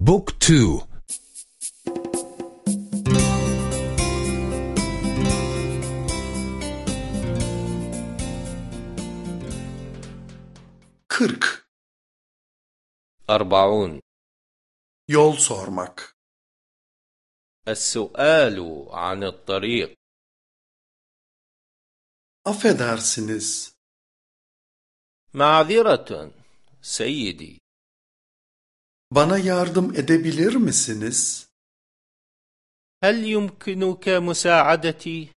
بوك تو Kırk. أربعون Yol sormak. السؤال عن الطريق Affedersiniz. معذرة سيدي Bana yardım edebilir misiniz? هل يمكنك مساعدتي؟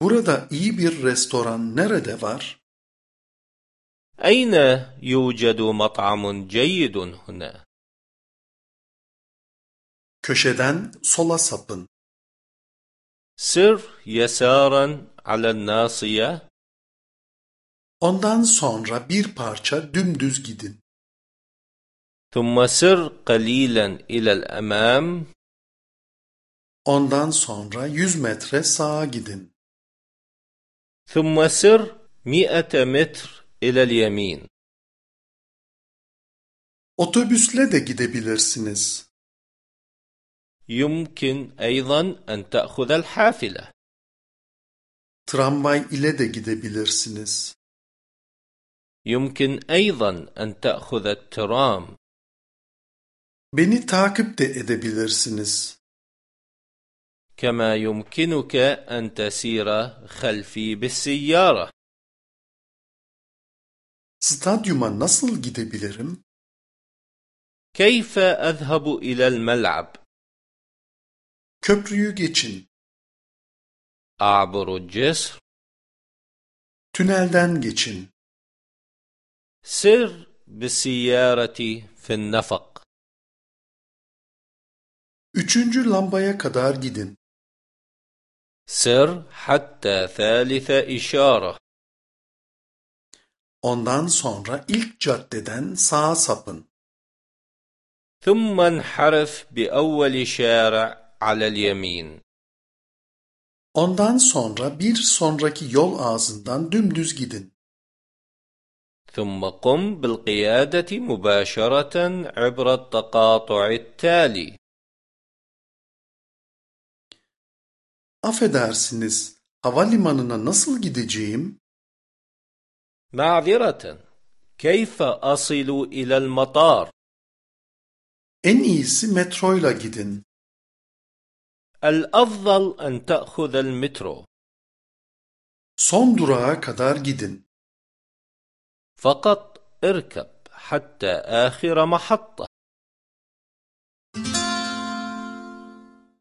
Burada iyi bir restoran nerede var? أين يوجد مطعم جيد هنا؟ Köşeden sola sapın. سر يسارا على الناصية Ondan sonra bir parça dümdüz gidin. ثم سر قليلا إلى الأمام Ondan sonra 100 metre sağa gidin. ثم سر مئة متر إلى اليمين Otobüsle de gidebilirsiniz. يمكن أيضا أن تأخذ الحافلة Tramvay ile de gidebilirsiniz. يمكن أيضا أن تأخذ الترام Beni takip de edebilirsiniz. كما يمكنك أن تسير خلفي بالسيارة Stadyuma nasıl gidebilirim? كيف أذهب إلى الملعب؟ Köprüyü geçin. أعبر الجسر Tünelden geçin. سر بالسيارة في النفق Üçüncü lambaya kadar gidin. سر حتى ثالث إشارة Ondan sonra ilk caddeden sağa sapın. ثم انحرف بأول شارع على اليمين Ondan sonra bir sonraki yol ağzından dümdüz gidin. ثم قم بالقيادة مباشرة عبر التقاطع التالي Affedersiniz, havalimanına nasıl gideceğim? معذرة كيف أصل إلى المطار؟ En iyisi metroyla gidin. الأفضل أن تأخذ المترو Son durağa kadar gidin. فقط اركب حتى آخر محطة